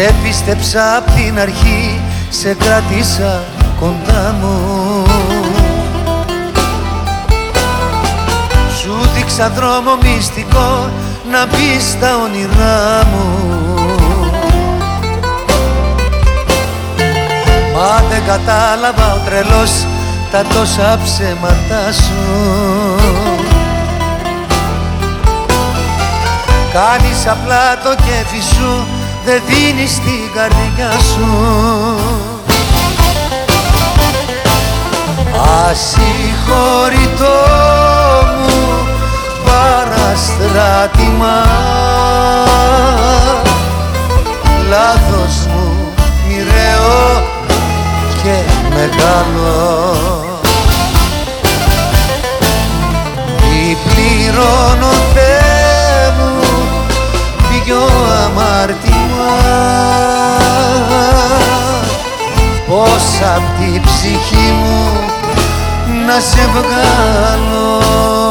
Σε πίστεψα απ' την αρχή, σε κράτησα κοντά μου. Σου δείξα δρόμο μυστικό να μπεις στα όνειρά μου. Μα δεν κατάλαβα ο τρελός τα τόσα ψέματα σου. Κάνεις απλά το κέφι σου, δεν δίνεις την καρδιά σου. Ασυγχωρητό μου παραστράτημα. Λάθος μου μοιραίο και μεγάλο. Τι πληρώνω Θεέ μου πιο αμάρτημα απ' τη ψυχή μου να σε βγάλω